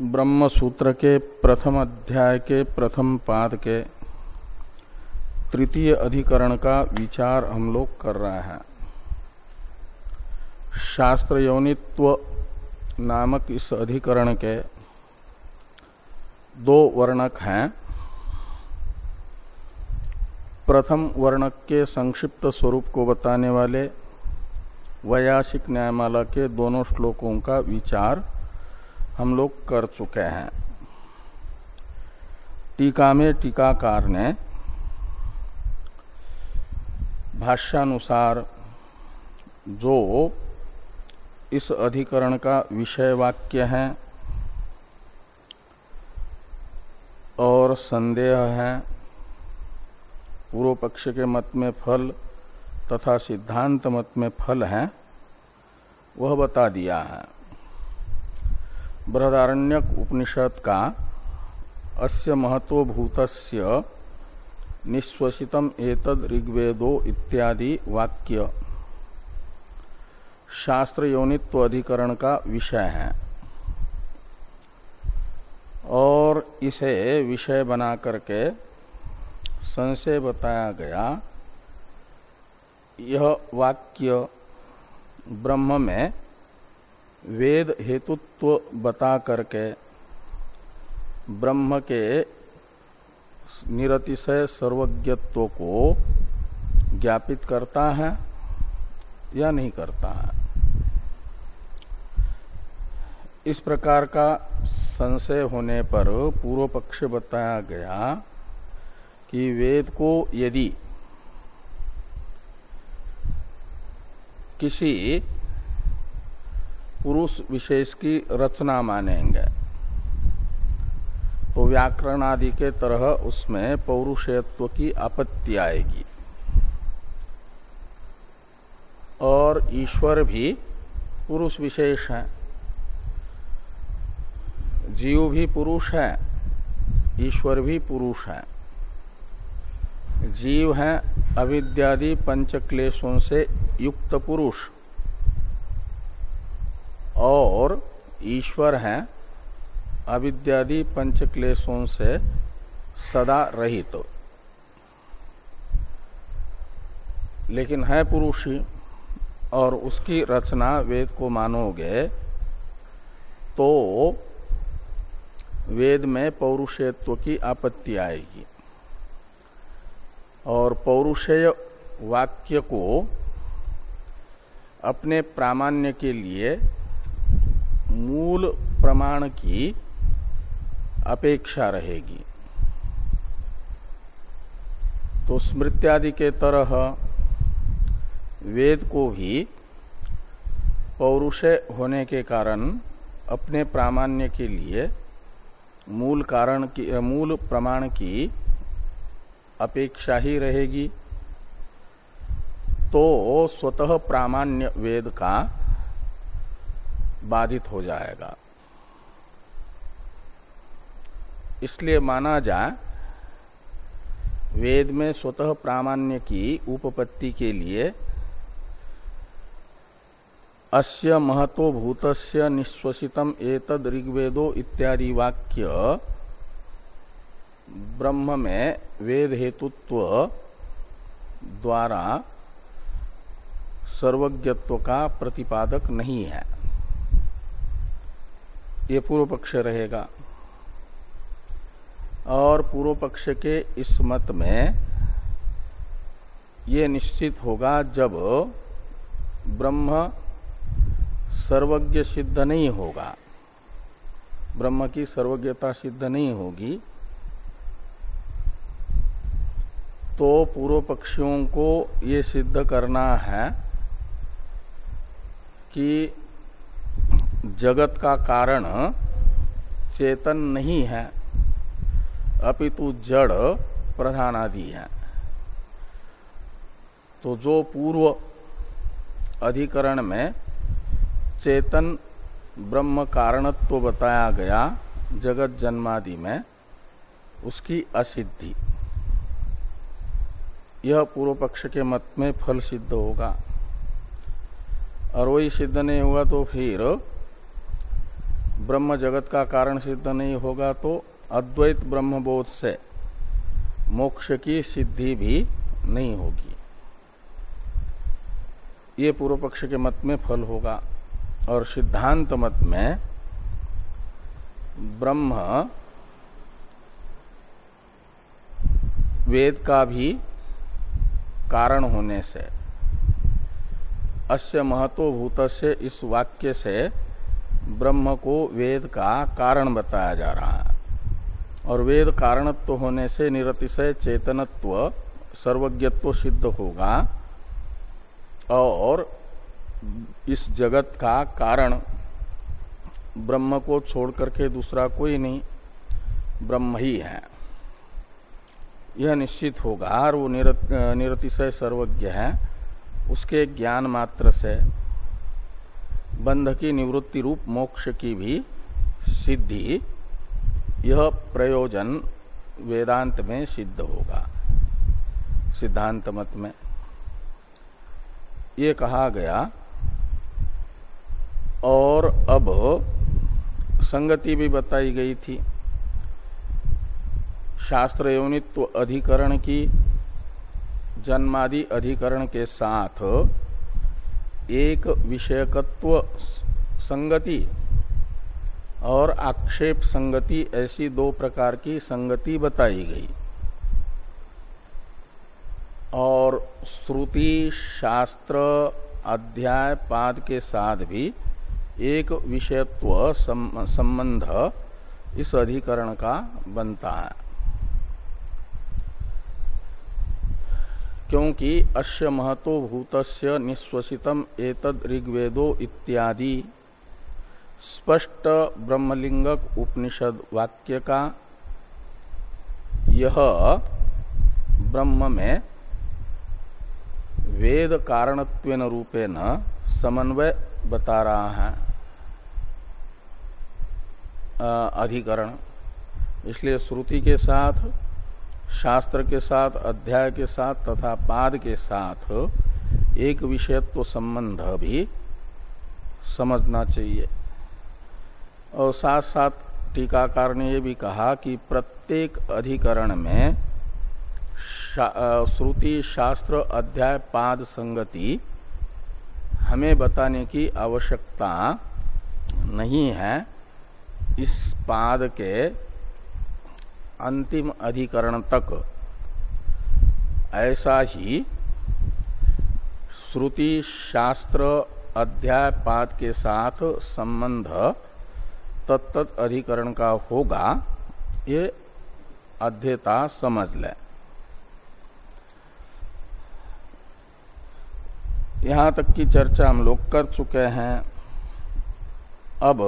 ब्रह्म सूत्र के प्रथम अध्याय के प्रथम पाद के तृतीय अधिकरण का विचार हम लोग कर रहे हैं। शास्त्र यौनित्व नामक इस अधिकरण के दो वर्णक हैं। प्रथम वर्णक के संक्षिप्त स्वरूप को बताने वाले वयासिक न्यायमाला के दोनों श्लोकों का विचार हम लोग कर चुके हैं। टीका में टीकाकार ने भाष्यानुसार जो इस अधिकरण का विषय वाक्य है और संदेह है, पूर्व पक्ष के मत में फल तथा सिद्धांत मत में फल है, वह बता दिया है। बृहदारण्यक उपनिषद का अस्य महत्वभूतस्य निश्वसितम एतद ऋग्वेदो इत्यादि वाक्य। शास्त्र योनित्व अधिकरण का विषय है। और इसे विषय बना करके संशय बताया गया। यह वाक्य ब्रह्म में वेद हेतुत्व बता करके ब्रह्म के निरतिशय सर्वज्ञत्व को ज्ञापित करता है या नहीं करता है? इस प्रकार का संशय होने पर पूर्व पक्ष बताया गया कि वेद को यदि किसी पुरुष विशेष की रचना मानेंगे। तो व्याकरण आदि के तरह उसमें पौरुषत्व की आपत्ति आएगी। और ईश्वर भी पुरुष विशेष है। जीव भी पुरुष है, ईश्वर भी पुरुष है। जीव है अविद्यादि पंच क्लेशों से युक्त पुरुष। और ईश्वर है, अविद्यादि पंच क्लेशों से सदा रहित तो। लेकिन है पुरुष ही और उसकी रचना वेद को मानोगे तो वेद में पौरुषेत्व की आपत्ति आएगी और पौरुषेय वाक्य को अपने प्रामाण्य के लिए मूल प्रमाण की अपेक्षा रहेगी। तो स्मृत्यादि के तरह वेद को भी पौरुषय होने के कारण अपने प्रामाण्य के लिए मूल कारण की मूल प्रमाण की अपेक्षा ही रहेगी। तो स्वतः प्रामाण्य वेद का बाधित हो जाएगा। इसलिए माना जाए, वेद में स्वतः प्रामाण्य की उपपत्ति के लिए अस्य महतो भूतस्य निश्वसितम एतद ऋग्वेदो इत्यादि वाक्य ब्रह्म में वेद हेतुत्व द्वारा सर्वज्ञत्व का प्रतिपादक नहीं है। ये पूर्व पक्ष रहेगा। और पूर्व पक्ष के इस मत में ये निश्चित होगा जब ब्रह्म सर्वज्ञ सिद्ध नहीं होगा। ब्रह्म की सर्वज्ञता सिद्ध नहीं होगी तो पूर्व पक्षियों को ये सिद्ध करना है कि जगत का कारण चेतन नहीं है, अपितु जड़ प्रधान आदि है। तो जो पूर्व अधिकरण में चेतन ब्रह्म कारणत्व बताया गया जगत जन्मादि में, उसकी असिद्धि। यह पूर्व पक्ष के मत में फल सिद्ध होगा। और वही सिद्ध नहीं हुआ तो फिर ब्रह्म जगत का कारण सिद्ध नहीं होगा तो अद्वैत ब्रह्म बोध से मोक्ष की सिद्धि भी नहीं होगी। ये पूर्व पक्ष के मत में फल होगा और सिद्धांत मत में ब्रह्म वेद का भी कारण होने से, अस्य महत्वभूत से इस वाक्य से ब्रह्म को वेद का कारण बताया जा रहा है। और वेद कारणत्व होने से निरतिशय चेतनत्व सर्वज्ञत्व सिद्ध होगा। और इस जगत का कारण ब्रह्म को छोड़ करके दूसरा कोई नहीं ब्रह्म ही है। यह निश्चित होगा और वो निरत, निरतिशय सर्वज्ञ है उसके ज्ञान मात्र से। बंध की निवृत्ति रूप मोक्ष की भी सिद्धि, यह प्रयोजन वेदांत में सिद्ध होगा। सिद्धांत मत में। ये कहा गया, और अब संगति भी बताई गई थी। शास्त्र यौनित्व अधिकरण की, जन्मादि अधिकरण के साथ एक विषयकत्व संगति और आक्षेप संगति ऐसी दो प्रकार की संगति बताई गई। और श्रुति, शास्त्र, अध्याय, पाद के साथ भी एक विषयत्व संबंध इस अधिकरण का बनता है। क्योंकि अश्य महतो भूतस्य निश्वसितम एतद ऋग्वेदो इत्यादि। स्पष्ट ब्रह्मलिंगक उपनिषद वाक्य का यह ब्रह्म में वेद कारणत्व रूपेण समन्वय बता रहा है अधिकरण। इसलिए श्रुति के साथ शास्त्र के साथ अध्याय के साथ तथा पाद के साथ एक विषयत्व संबंध भी समझना चाहिए। और साथ साथ टीकाकार ने यह भी कहा कि प्रत्येक अधिकरण में शा, श्रुति शास्त्र अध्याय पाद संगति हमें बताने की आवश्यकता नहीं है। इस पाद के अंतिम अधिकरण तक, ऐसा ही श्रुति शास्त्र अध्याय पाद के साथ संबंध तत्त अधिकरण का होगा, ये अध्यता समझ लें। यहाँ तक की चर्चा हम लोग कर चुके हैं। अब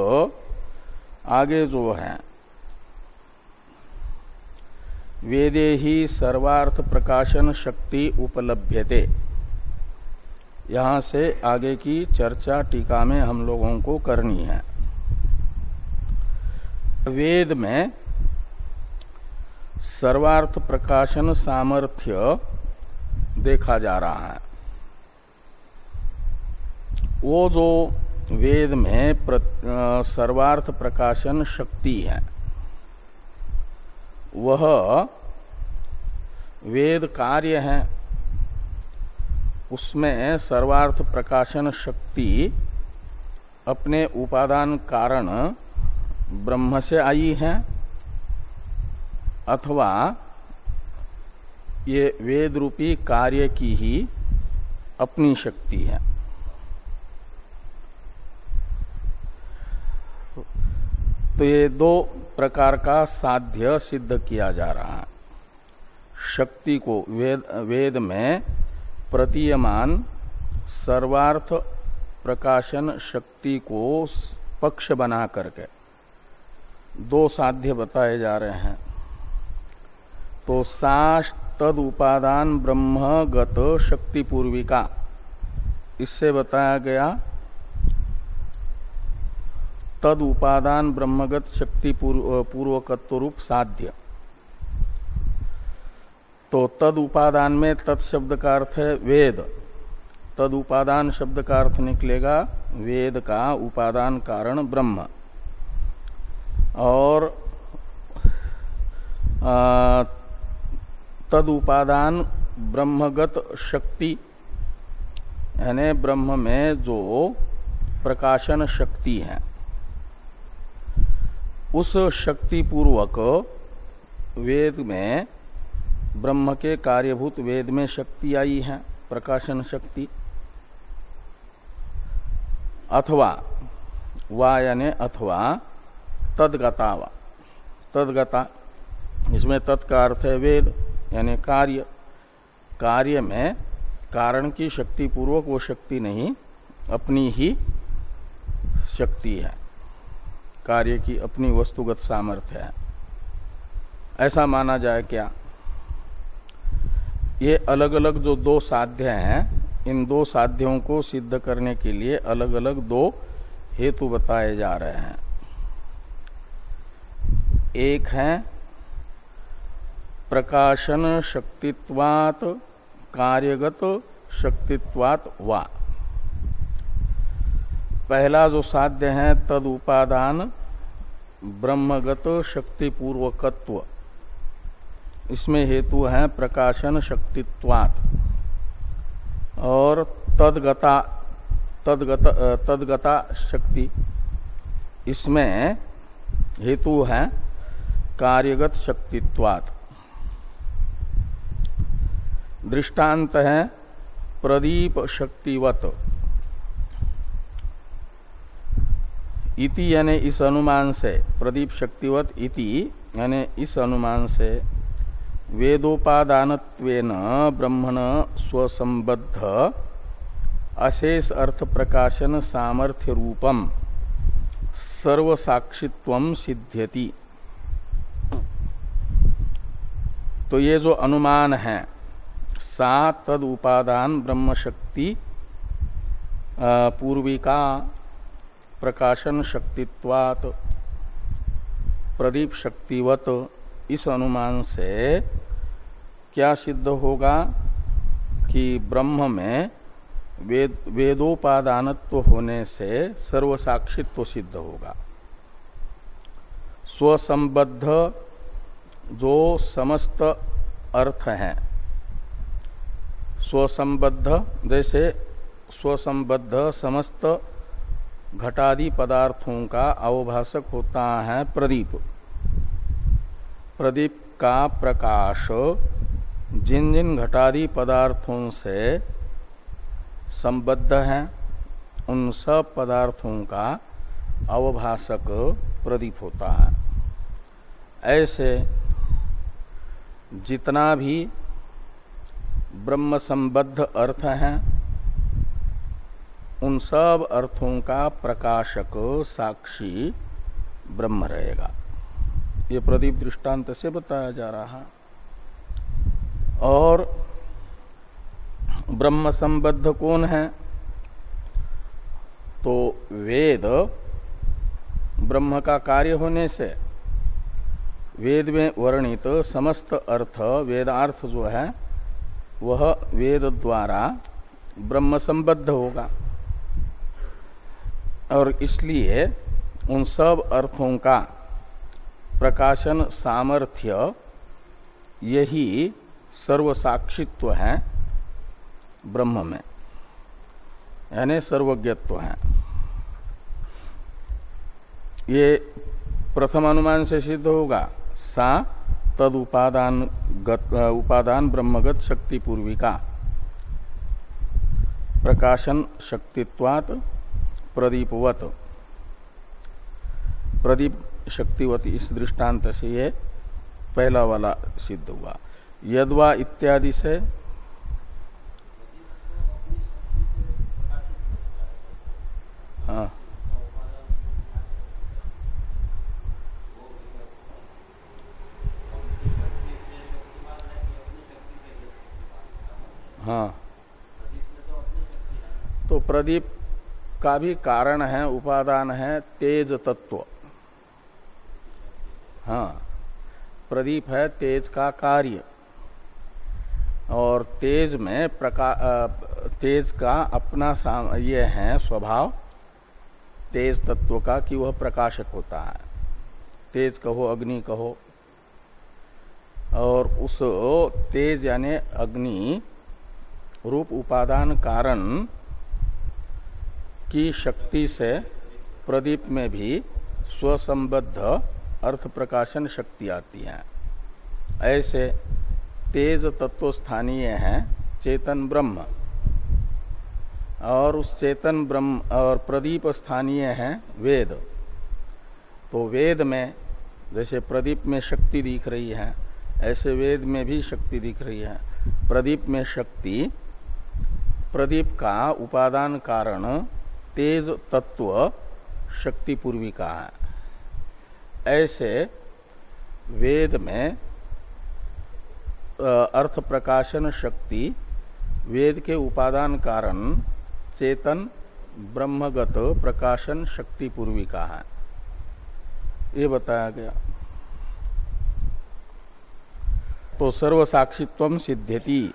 आगे जो है वेदे ही सर्वार्थ प्रकाशन शक्ति उपलभ्यते। यहाँ से आगे की चर्चा टीका में हम लोगों को करनी है। वेद में सर्वार्थ प्रकाशन सामर्थ्य देखा जा रहा है। वो जो वेद में सर्वार्थ प्रकाशन शक्ति है वह वेद कार्य है। उसमें सर्वार्थ प्रकाशन शक्ति अपने उपादान कारण ब्रह्म से आई है, अथवा ये वेद रूपी कार्य की ही अपनी शक्ति है। तो ये दो प्रकार का साध्य सिद्ध किया जा रहा है। शक्ति को वेद वेद में प्रतीयमान सर्वार्थ प्रकाशन शक्ति को पक्ष बना करके दो साध्य बताए जा रहे हैं। तो साष तद उपादान ब्रह्म गत शक्ति पूर्विका, इससे बताया गया तद उपादान ब्रह्मगत शक्ति पूर्वकत्व रूप साध्य। तो तद उपादान में तत्शब्द का अर्थ है वेद। तद उपादान शब्द का अर्थ निकलेगा वेद का उपादान कारण ब्रह्म। और तद उपादान ब्रह्मगत शक्ति, यानी ब्रह्म में जो प्रकाशन शक्ति है। उस शक्ति पूर्वक वेद में, ब्रह्म के कार्यभूत वेद में शक्ति आई है, प्रकाशन शक्ति। अथवा वा यानी अथवा, तदगता तदगता, इसमें तत्का अर्थ है वेद, यानी कार्य। कार्य में कारण की शक्ति पूर्वक वो शक्ति नहीं, अपनी ही शक्ति है। कार्य की अपनी वस्तुगत सामर्थ्य है। ऐसा माना जाए क्या? ये अलग अलग जो दो साध्य हैं, इन दो साध्यों को सिद्ध करने के लिए अलग अलग दो हेतु बताए जा रहे हैं। एक है, प्रकाशन शक्तित्वात, कार्यगत शक्तित्वात वा। पहला जो साध्य है, तद उपादान ब्रह्मगत शक्तिपूर्वकत्व। इसमें हेतु है प्रकाशन शक्तित्वात। और तदगता, तदगत, तदगता शक्ति। इसमें हेतु है कार्यगत शक्तित्वात। दृष्टांत है प्रदीप शक्तिवत। इति यानी इस अनुमान से प्रदीप शक्तिवत इति यानी इस अनुमान से वेदोपादान ब्रह्मण स्वसंबद्ध अशेष अर्थ प्रकाशन सामर्थ्य रूपम सर्वसाक्षित्व सिद्ध्यति। तो ये जो अनुमान है, सा तद उपादान ब्रह्म शक्ति पूर्विका प्रकाशन शक्तित्वात। प्रदीप शक्तिवत इस अनुमान से क्या सिद्ध होगा कि ब्रह्म में वेद, वेदोपादानत्व होने से सर्वसाक्षित्व सिद्ध होगा। स्वसंबद्ध जो समस्त अर्थ हैं, स्वसंबद्ध जैसे स्वसंबद्ध समस्त घटादि पदार्थों का अवभाषक होता है प्रदीप। प्रदीप का प्रकाश जिन जिन घटादि पदार्थों से संबद्ध है, उन सब पदार्थों का अवभाषक प्रदीप होता है। ऐसे जितना भी ब्रह्म संबद्ध अर्थ हैं उन सब अर्थों का प्रकाशक साक्षी ब्रह्म रहेगा। ये प्रदीप दृष्टांत से बताया जा रहा। है और ब्रह्म संबद्ध कौन है? तो वेद ब्रह्म का कार्य होने से वेद में वर्णित समस्त अर्थ, वेदार्थ जो है, वह वेद द्वारा ब्रह्म संबद्ध होगा। और इसलिए उन सब अर्थों का प्रकाशन सामर्थ्य यही सर्वसाक्षित्व है ब्रह्म में। यानी सर्वज्ञत्व है। ये प्रथम अनुमान से सिद्ध होगा, सा तद उपादान उपादान ब्रह्मगत शक्ति पूर्विका। प्रकाशन शक्तित्वात प्रदीपवत प्रदीप शक्तिवत इस दृष्टांत से ये पहला वाला सिद्ध हुआ। यदवा इत्यादि से हाँ। हाँ। तो प्रदीप का भी कारण है, उपादान है, तेज तत्व। हाँ प्रदीप है तेज का कार्य। और तेज में प्रका तेज का अपना ये है स्वभाव। तेज तत्व का कि वह प्रकाशक होता है। तेज कहो, अग्नि कहो। और उस तेज यानी अग्नि रूप उपादान कारण की शक्ति से प्रदीप में भी स्वसंबद्ध अर्थ प्रकाशन शक्ति आती है। ऐसे तेज तत्व स्थानीय है चेतन ब्रह्म। और उस चेतन ब्रह्म और प्रदीप स्थानीय है वेद। तो वेद में जैसे प्रदीप में शक्ति दिख रही है, ऐसे वेद में भी शक्ति दिख रही है। प्रदीप में शक्ति, प्रदीप का उपादान कारण तेज तत्व शक्ति पूर्वी का है। ऐसे वेद में अर्थ प्रकाशन शक्ति वेद के उपादान कारण चेतन ब्रह्मगत प्रकाशन शक्ति पूर्वी का है। ये बताया गया। तो सर्व साक्षित्व सिद्ध्यति।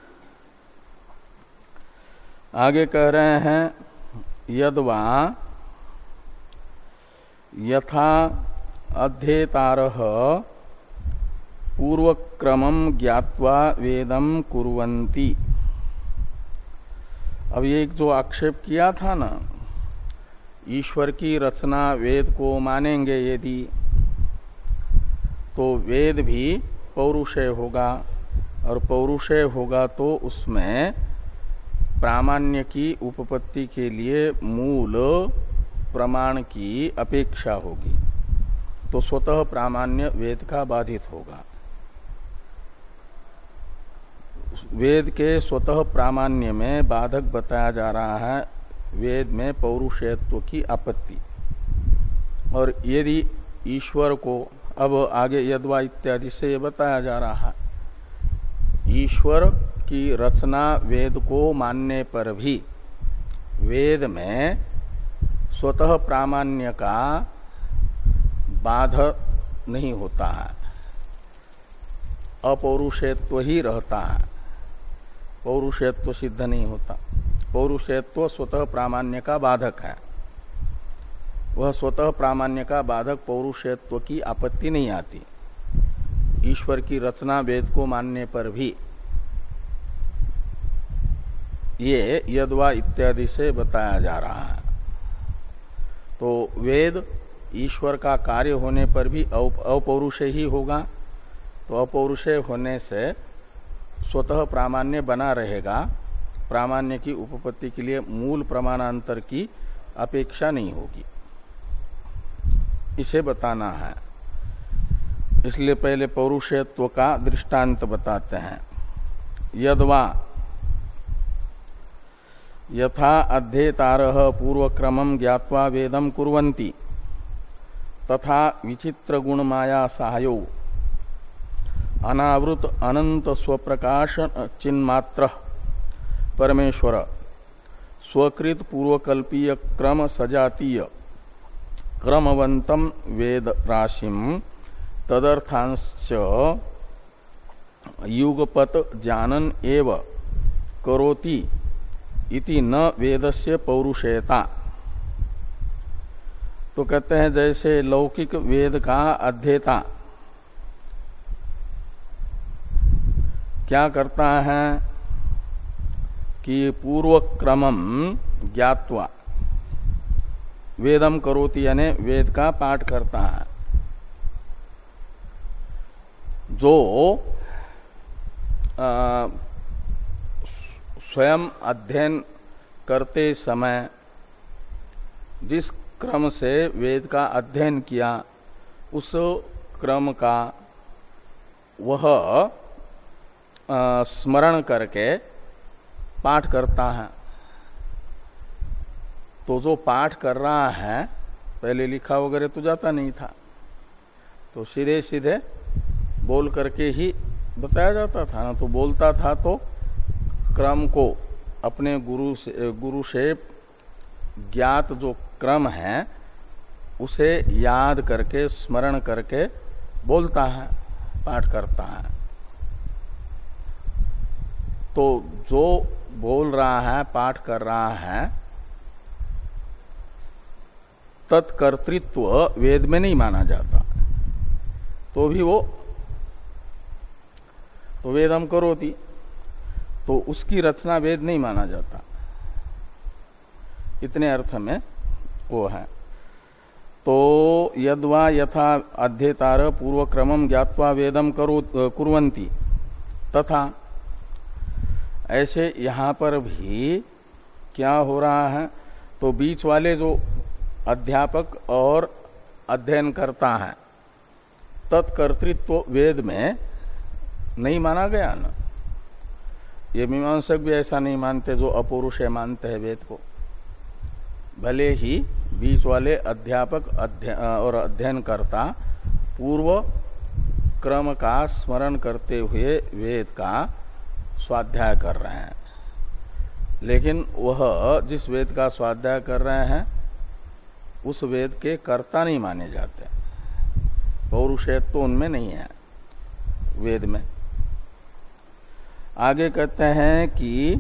आगे कह रहे हैं यदवा यथा अध्येतार पूर्वक्रम ज्ञावा वेदम कुरंती अब एक जो आक्षेप किया था ना, ईश्वर की रचना वेद को मानेंगे यदि तो वेद भी पौरुषय होगा, और पौरुषय होगा तो उसमें प्रामाण्य की उपपत्ति के लिए मूल प्रमाण की अपेक्षा होगी। तो स्वतः प्रामाण्य वेद का बाधित होगा। वेद के स्वतः प्रामाण्य में बाधक बताया जा रहा है, वेद में पौरुषत्व की आपत्ति। और यदि ईश्वर को अब आगे यदवा इत्यादि से बताया जा रहा है, ईश्वर की रचना वेद को मानने पर भी। वेद में स्वतः प्रामाण्य का बाध नहीं होता है। अपौरुषेत्व ही रहता है। पौरुषेत्व सिद्ध नहीं होता। पौरुषेत्व स्वतः प्रामाण्य का बाधक है। वह स्वतः प्रामाण्य का बाधक पौरुषेत्व की आपत्ति नहीं आती। ईश्वर की रचना वेद को मानने पर भी ये यदवा इत्यादि से बताया जा रहा है। तो वेद ईश्वर का कार्य होने पर भी अपौरुषय ही होगा। तो अपौरुषय होने से स्वतः प्रामाण्य बना रहेगा। प्रामाण्य की उपपत्ति के लिए मूल प्रमाणांतर की अपेक्षा नहीं होगी। इसे बताना है। इसलिए पहले पौरुषत्व का दृष्टांत बताते हैं। यदवा यथा अध्येतार पूर्वक्रम ज्ञावा वेदम कुरंती तथा विचित्र गुण माया सहायो अनावृत अनंत स्वप्रकाश चिन्मात्र। परमेश्वर, स्वकृत पूर्वकल्पीय क्रम सजातीय। क्रमवंतम वेद राशिम तदर्थांश युगपत जानन एव। करोति। इति न वेदस्य पौरुषेयता तो कहते हैं जैसे लौकिक वेद का अध्येता। क्या करता है कि पूर्व क्रमम ज्ञातवा वेदम करोति यानी वेद का पाठ करता है। जो आ, स्वयं अध्ययन करते समय जिस क्रम से वेद का अध्ययन किया, उस क्रम का वह स्मरण करके पाठ करता है। तो जो पाठ कर रहा है, पहले लिखा वगैरह तो जाता नहीं था। तो सीधे सीधे बोल करके ही बताया जाता था, ना तो बोलता था तो क्रम को अपने गुरु से गुरु से ज्ञात जो क्रम है, उसे याद करके, स्मरण करके बोलता है, पाठ करता है। तो जो बोल रहा है, पाठ कर रहा है, तत्कर्तृत्व वेद में नहीं माना जाता। तो भी वो तो वेदम करोती। तो उसकी रचना वेद नहीं माना जाता। इतने अर्थ में वो है। तो यदवा यथा अध्येतार पूर्व क्रम ज्ञावा वेदम करो कुरंती तथा ऐसे यहाँ पर भी क्या हो रहा है तो बीच वाले जो अध्यापक और अध्ययन करता है, तत्कर्तृत्व वेद में नहीं माना गया ना। ये मीमांसक भी ऐसा नहीं मानते जो अपौरुष मानते हैं वेद को। भले ही बीच वाले अध्यापक अध्य, और अध्ययन करता पूर्व क्रम का स्मरण करते हुए वेद का स्वाध्याय कर रहे हैं। लेकिन वह जिस वेद का स्वाध्याय कर रहे हैं उस वेद के कर्ता नहीं माने जाते। पौरुषेत्व तो उनमें नहीं है वेद में। आगे कहते हैं कि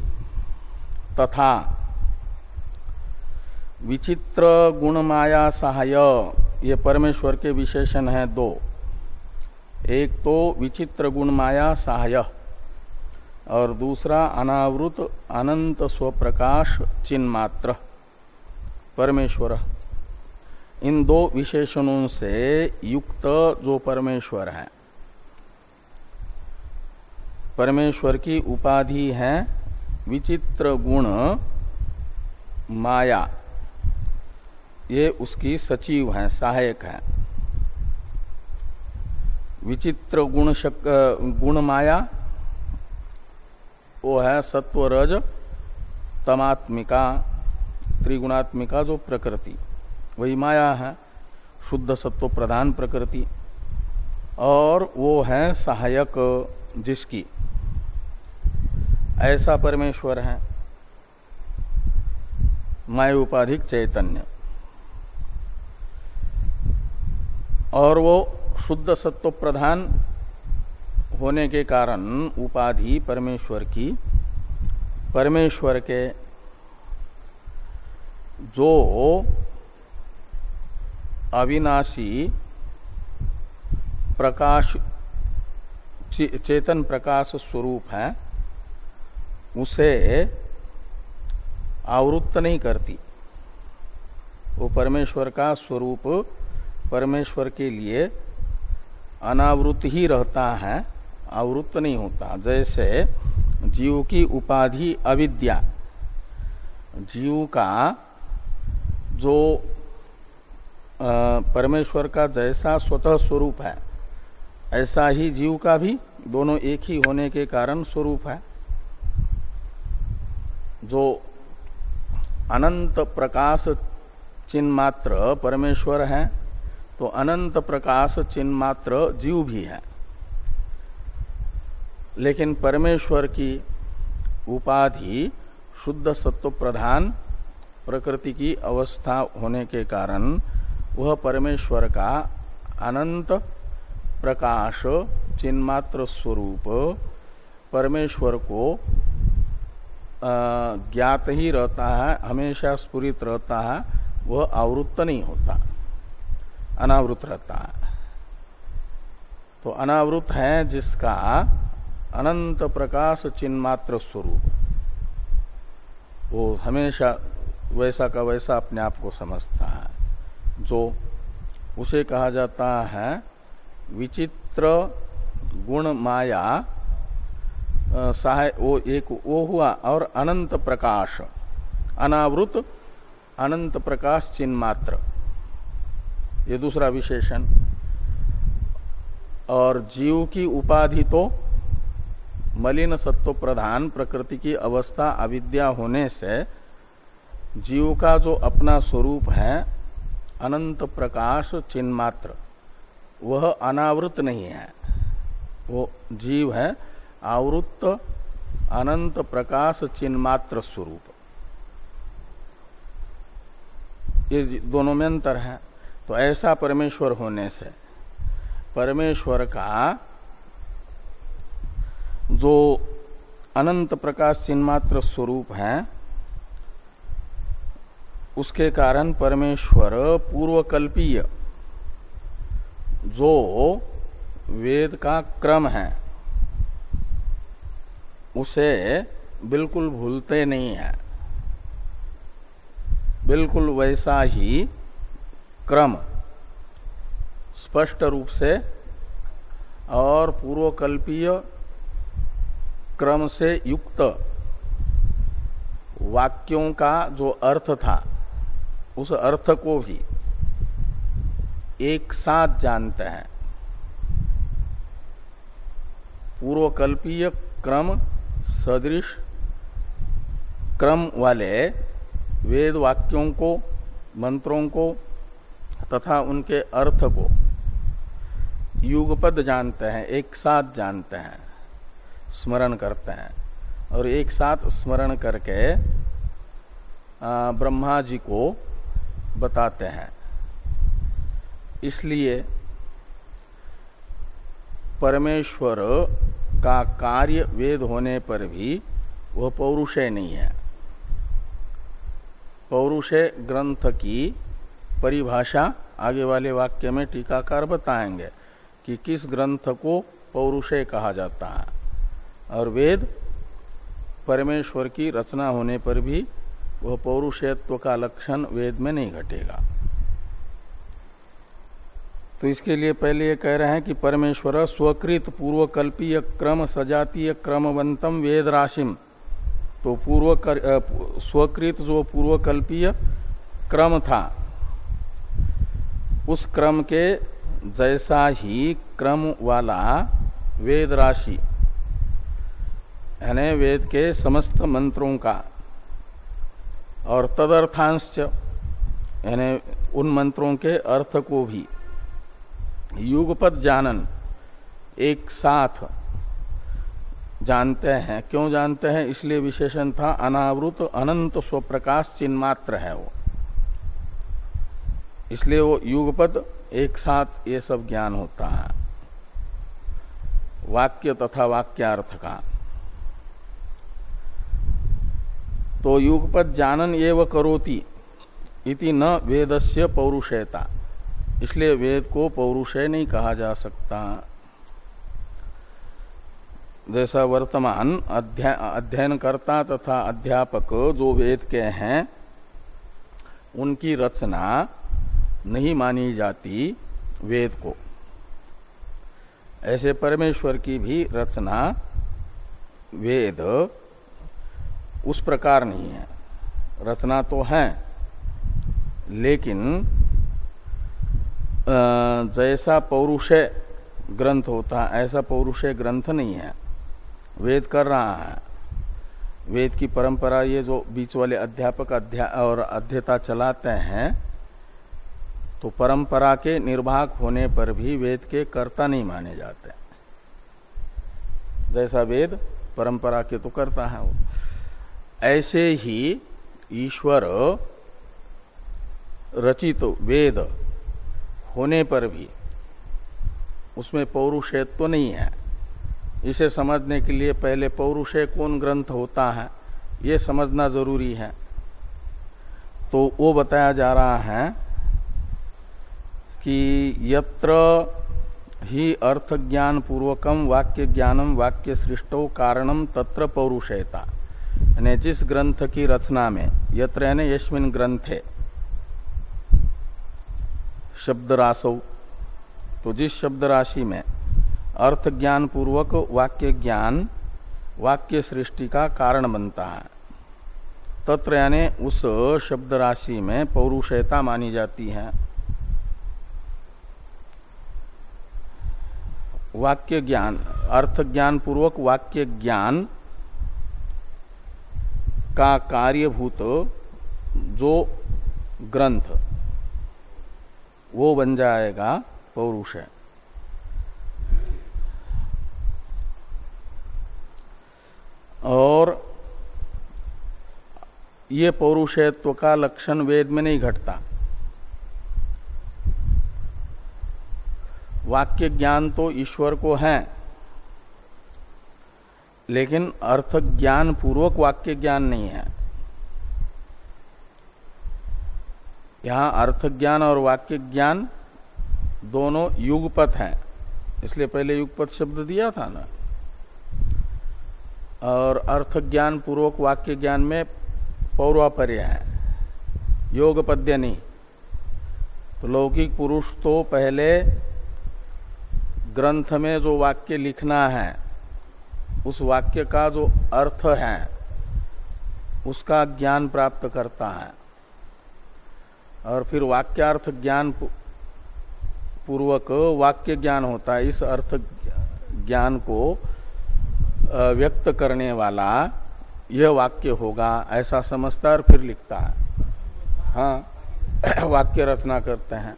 तथा विचित्र गुण माया सहाय, ये परमेश्वर के विशेषण है दो। एक तो विचित्र गुण माया सहाय और दूसरा अनावृत अनंत स्वप्रकाश चिन्मात्र, परमेश्वर। इन दो विशेषणों से युक्त जो परमेश्वर है। परमेश्वर की उपाधि है विचित्र गुण माया। ये उसकी सचिव है सहायक है। विचित्र गुण शक, गुण माया वो है सत्वरज तमात्मिका त्रिगुणात्मिका जो प्रकृति। वही माया है शुद्ध सत्व प्रधान प्रकृति। और वो है सहायक जिसकी। ऐसा परमेश्वर है। माय उपाधिक चैतन्य। और वो शुद्ध सत्व प्रधान होने के कारण उपाधि परमेश्वर की, परमेश्वर के जो अविनाशी प्रकाश चेतन प्रकाश स्वरूप है उसे आवृत्त नहीं करती। वो परमेश्वर का स्वरूप परमेश्वर के लिए अनावृत ही रहता है, आवृत्त नहीं होता। जैसे जीव की उपाधि अविद्या, जीव का जो परमेश्वर का जैसा स्वतः स्वरूप है, ऐसा ही जीव का भी दोनों एक ही होने के कारण स्वरूप है। जो अनंत प्रकाश चिन्मात्र परमेश्वर है तो अनंत प्रकाश चिन्ह मात्र जीव भी है। लेकिन परमेश्वर की उपाधि, शुद्ध सत्व प्रधान प्रकृति की अवस्था होने के कारण, वह परमेश्वर का अनंत प्रकाश चिन्मात्र स्वरूप परमेश्वर को ज्ञात ही रहता है, हमेशा स्फुरित रहता है, वह आवृत्त नहीं होता। अनावृत रहता है। तो अनावृत है जिसका अनंत प्रकाश चिन्मात्र स्वरूप। वो हमेशा वैसा का वैसा अपने आप को समझता है। जो उसे कहा जाता है, विचित्र गुण माया सहाय वो एक, वो हुआ और अनंत प्रकाश। अनावृत, अनंत प्रकाश चिन्मात्र। ये दूसरा विशेषण। और जीव की उपाधि तो मलिन सत्व प्रधान प्रकृति की अवस्था अविद्या होने से जीव का जो अपना स्वरूप है, अनंत प्रकाश चिन्मात्र, वह अनावृत नहीं है। वो जीव है आवृत्त अनंत प्रकाश चिन्मात्र स्वरूप। ये दोनों में अंतर है। तो ऐसा परमेश्वर होने से, परमेश्वर का जो अनंत प्रकाश चिन्मात्र स्वरूप है, उसके कारण परमेश्वर पूर्वकल्पीय जो वेद का क्रम है उसे बिल्कुल भूलते नहीं है। बिल्कुल वैसा ही क्रम स्पष्ट रूप से और पूर्वकल्पीय क्रम से युक्त वाक्यों का जो अर्थ था, उस अर्थ को भी एक साथ जानते हैं। पूर्वकल्पीय क्रम सदृश क्रम वाले वेद वाक्यों को, मंत्रों को तथा उनके अर्थ को युगपद जानते हैं, एक साथ जानते हैं, स्मरण करते हैं और एक साथ स्मरण करके ब्रह्मा जी को बताते हैं। इसलिए परमेश्वर का कार्य वेद होने पर भी वह पौरुषय नहीं है। पौरुषय ग्रंथ की परिभाषा आगे वाले वाक्य में टीकाकार बताएँगे कि किस ग्रंथ को पौरुषय कहा जाता है। और वेद परमेश्वर की रचना होने पर भी वह पौरुषत्व का लक्षण वेद में नहीं घटेगा। तो इसके लिए पहले ये कह रहे हैं कि परमेश्वर स्वकृत पूर्वकल्पीय क्रम सजातीय क्रमवंतम वेद राशिम। तो पूर्व कर, स्वकृत जो पूर्वकल्पीय क्रम था उस क्रम के जैसा ही क्रम वाला वेद राशि यानी वेद के समस्त मंत्रों का और तदर्थांश यानी उन मंत्रों के अर्थ को भी युगपद जानन, एक साथ जानते हैं। क्यों जानते हैं? इसलिए विशेषण था, अनावृत अनंत स्वप्रकाश चिन्मात्र है वो। इसलिए वो युगपद एक साथ ये सब ज्ञान होता है। वाक्य तथा वाक्यार्थ का। तो युगपद जानन एव करोति, इति न वेदस्य पौरुषयता इसलिए वेद को पौरुषय नहीं कहा जा सकता। जैसा वर्तमान अध्ययनकर्ता तथा अध्यापक जो वेद के हैं, उनकी रचना नहीं मानी जाती वेद को। ऐसे परमेश्वर की भी रचना वेद उस प्रकार नहीं है। रचना तो है, लेकिन जैसा पौरुषय ग्रंथ होता है, ऐसा पौरुषय ग्रंथ नहीं है। वेद कर रहा है। वेद की परंपरा ये जो बीच वाले अध्यापक अध्या, और अध्यता चलाते हैं तो परंपरा के निर्वाहक होने पर भी वेद के कर्ता नहीं माने जाते। जैसा वेद परंपरा के तो करता है वो। ऐसे ही ईश्वर रचित वेद होने पर भी उसमें पौरुषेत्व तो नहीं है। इसे समझने के लिए पहले पौरुषे कौन ग्रंथ होता है, ये समझना ज़रूरी है। तो वो बताया जा रहा है कि यत्र ही अर्थ ज्ञान पूर्वकम वाक्य ज्ञानम वाक्य सृष्टो कारणम तत्र पौरुषेता यानी जिस ग्रंथ की रचना में, यत्र यानी ग्रंथे शब्द रासो तो जिस शब्द राशि में अर्थ ज्ञान पूर्वक वाक्य ज्ञान, वाक्य सृष्टि का कारण बनता है, तत्र यानी उस शब्द राशि में पौरुषयता मानी जाती है। वाक्य ज्ञान, अर्थ ज्ञान पूर्वक वाक्य ज्ञान का कार्यभूत जो ग्रंथ वो बन जाएगा पौरुष। है और ये पौरुषत्व का लक्षण वेद में नहीं घटता। वाक्य ज्ञान तो ईश्वर को है, लेकिन अर्थ ज्ञान पूर्वक वाक्य ज्ञान नहीं है। यहाँ अर्थ ज्ञान और वाक्य ज्ञान दोनों युगपथ हैं। इसलिए पहले युगपथ शब्द दिया था ना। और अर्थ ज्ञान पूर्वक वाक्य ज्ञान में पौर्वापर्य है। योग पद्य नहीं। तो लौकिक पुरुष तो पहले ग्रंथ में जो वाक्य लिखना है, उस वाक्य का जो अर्थ है, उसका ज्ञान प्राप्त करता है। और फिर वाक्यार्थ ज्ञान पूर्वक वाक्य ज्ञान होता है। इस अर्थ ज्ञान को व्यक्त करने वाला यह वाक्य होगा, ऐसा समझता और फिर लिखता है। हाँ वाक्य रचना करते हैं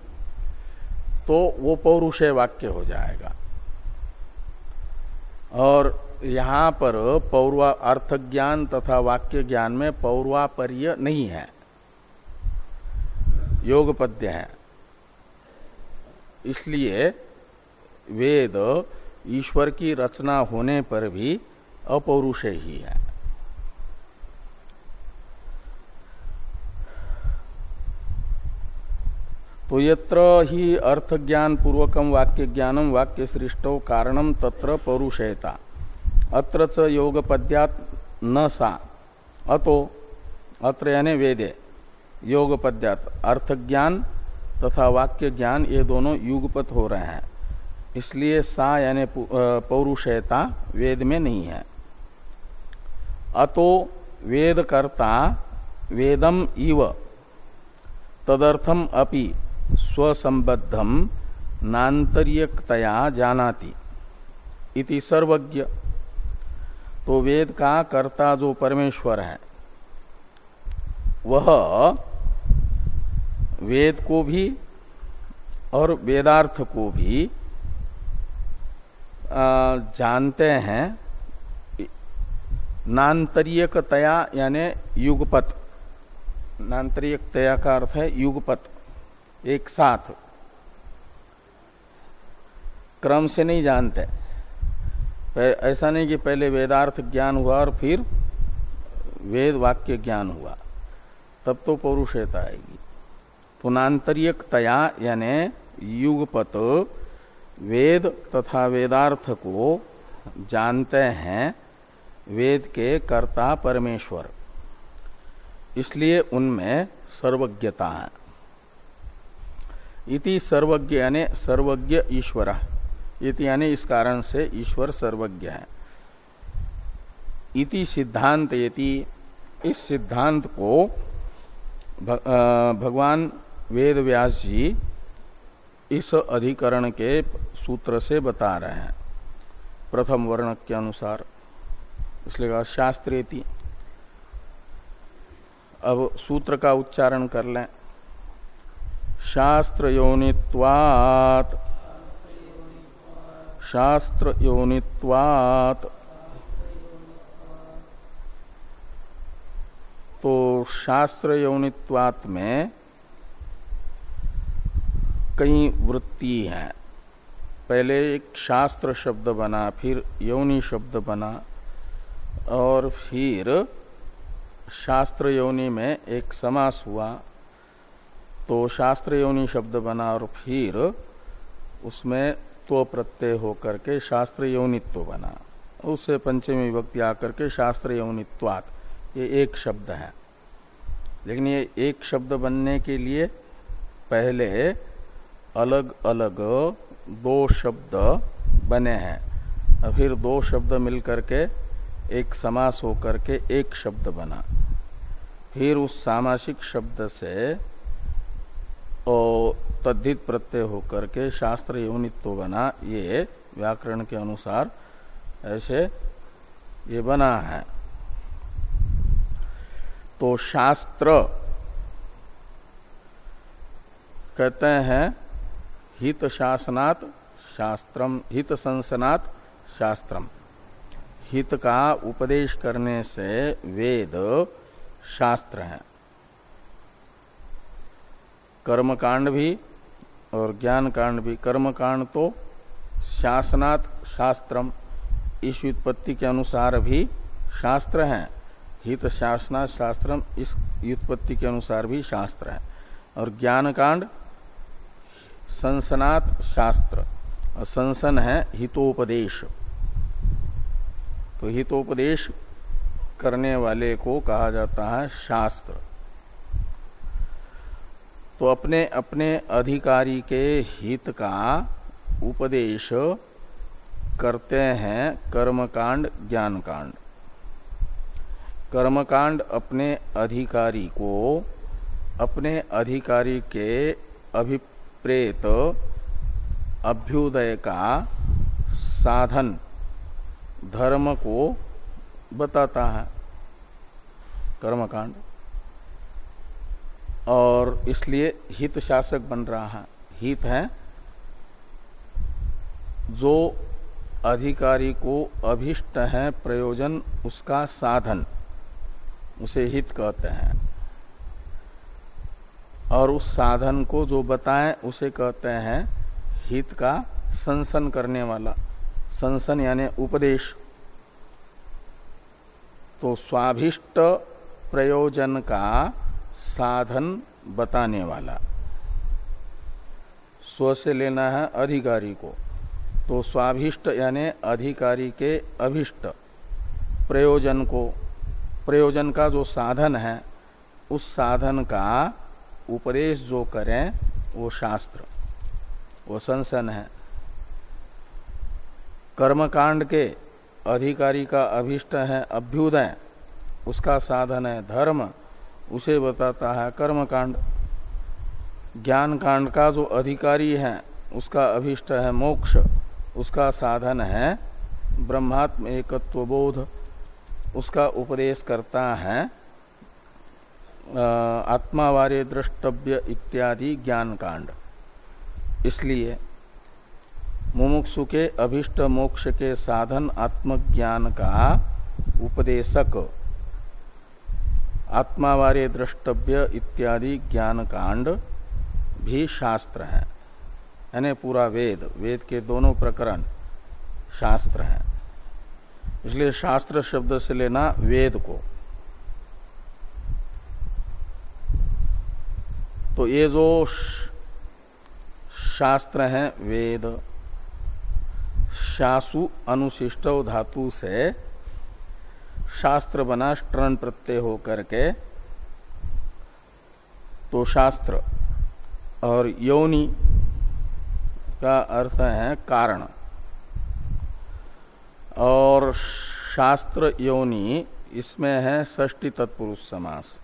तो वो पौरुषय वाक्य हो जाएगा। और यहाँ पर पौर्वा अर्थ ज्ञान तथा वाक्य ज्ञान में पौर्वापर्य नहीं है। योग पद्य है। इसलिए वेद ईश्वर की रचना होने पर भी अपौरुष ही है। तो यत्र ही अर्थ ज्ञान पूर्वकम वाक्य ज्ञानम वाक्य सृष्टो कारणम तत्र पौरुषयता अत्र च योग पद्यात न सा। अतो, अत्र यानी वेदे। योग पद्यात अर्थ ज्ञान तथा वाक्य ज्ञान ये दोनों युगपत हो रहे हैं। इसलिए सा यानी पौरुषयता वेद में नहीं है। अतो वेद करता वेदम इव। तदर्थम अपि स्वसंबद्धम नान्तरियकतया जानाति इति सर्वज्ञ। तो वेद का कर्ता जो परमेश्वर है, वह वेद को भी और वेदार्थ को भी जानते हैं। नान्तरियकतया यानी युगपत। नान्तरियकतया का अर्थ है युगपत, एक साथ। क्रम से नहीं जानते। ऐसा नहीं कि पहले वेदार्थ ज्ञान हुआ और फिर वेद वाक्य ज्ञान हुआ। तब तो पौरुषेता आएगी। पुनातरियकतया यानि युगपत वेद तथा वेदार्थ को जानते हैं, वेद के कर्ता परमेश्वर। इसलिए उनमें सर्वज्ञता है। इति सर्वज्ञ यानी सर्वज्ञ ईश्वर। इति यानी इस कारण से ईश्वर सर्वज्ञ है। इति सिद्धांत यति। इस सिद्धांत को भगवान वेद व्यास जी इस अधिकरण के सूत्र से बता रहे हैं। प्रथम वर्ण के अनुसार। इसलिए कहा, शास्त्रेति। अब सूत्र का उच्चारण कर लें। शास्त्र योनित्वात शास्त्र योनित्वात तो शास्त्र यौनित्वात में कई वृत्ति है। पहले एक शास्त्र शब्द बना, फिर यौनी शब्द बना, और फिर शास्त्र यौनी में एक समास हुआ। तो शास्त्र यौनी शब्द बना और फिर उसमें तो प्रत्यय होकर के शास्त्र यौनित्व बना। उससे पंचमी विभक्ति आकर के शास्त्र यौनित्वात, ये एक शब्द है। लेकिन ये एक शब्द बनने के लिए पहले अलग अलग दो शब्द बने हैं। फिर दो शब्द मिलकर के एक समास होकर के एक शब्द बना। फिर उस सामासिक शब्द से तद्धित प्रत्यय होकर के शास्त्र यौनित्व बना, ये व्याकरण के अनुसार ऐसे ये बना है। तो शास्त्र कहते हैं हित शासनात् शास्त्रम हित संसनात् शास्त्रम। हित का उपदेश करने से वेद शास्त्र है। कर्म कांड भी और ज्ञान कांड भी। कर्म कांड तो शासनात् शास्त्रम। इस उत्पत्ति के अनुसार भी शास्त्र है। हित शासना शास्त्र इस व्युत्पत्ति के अनुसार भी शास्त्र है। और ज्ञान कांड संसनात शास्त्र। संसन है हितोपदेश। तो हितोपदेश करने वाले को कहा जाता है शास्त्र। तो अपने अपने अधिकारी के हित का उपदेश करते हैं कर्मकांड, ज्ञानकांड। कर्मकांड अपने अधिकारी को, अपने अधिकारी के अभिप्रेत अभ्युदय का साधन धर्म को बताता है, कर्मकांड। और इसलिए हित शासक बन रहा है। हित है जो अधिकारी को अभिष्ट है, प्रयोजन उसका साधन, उसे हित कहते हैं। और उस साधन को जो बताएँ, उसे कहते हैं हित का संसन करने वाला। संसन यानी उपदेश। तो स्वाभिष्ट प्रयोजन का साधन बताने वाला। स्व से लेना है अधिकारी को। तो स्वाभिष्ट यानी अधिकारी के अभिष्ट। प्रयोजन को। प्रयोजन का जो साधन है, उस साधन का उपदेश जो करें, वो शास्त्र, वो संसन है। कर्मकांड के अधिकारी का अभिष्ट है, अभ्युदय उसका साधन है धर्म, उसे बताता है कर्मकांड। ज्ञान कांड का जो अधिकारी है, उसका अभिष्ट है मोक्ष, उसका साधन है ब्रह्मात्म एकत्व बोध उसका उपदेश करता है आत्मावार्य द्रष्टव्य इत्यादि ज्ञान कांड इसलिए मुमुक्षु के अभिष्ट मोक्ष के साधन आत्मज्ञान का उपदेशक आत्मावार्य द्रष्टव्य इत्यादि ज्ञान कांड भी शास्त्र है। यानी पूरा वेद वेद के दोनों प्रकरण शास्त्र हैं। इसलिए शास्त्र शब्द से लेना वेद को। तो ये जो शास्त्र है, वेद, शासु अनुशिष्ट धातु से शास्त्र बना स्ट्रण प्रत्यय हो करके तो शास्त्र और योनि का अर्थ है कारण। और शास्त्र योनि इसमें है षष्टी तत्पुरुष समास।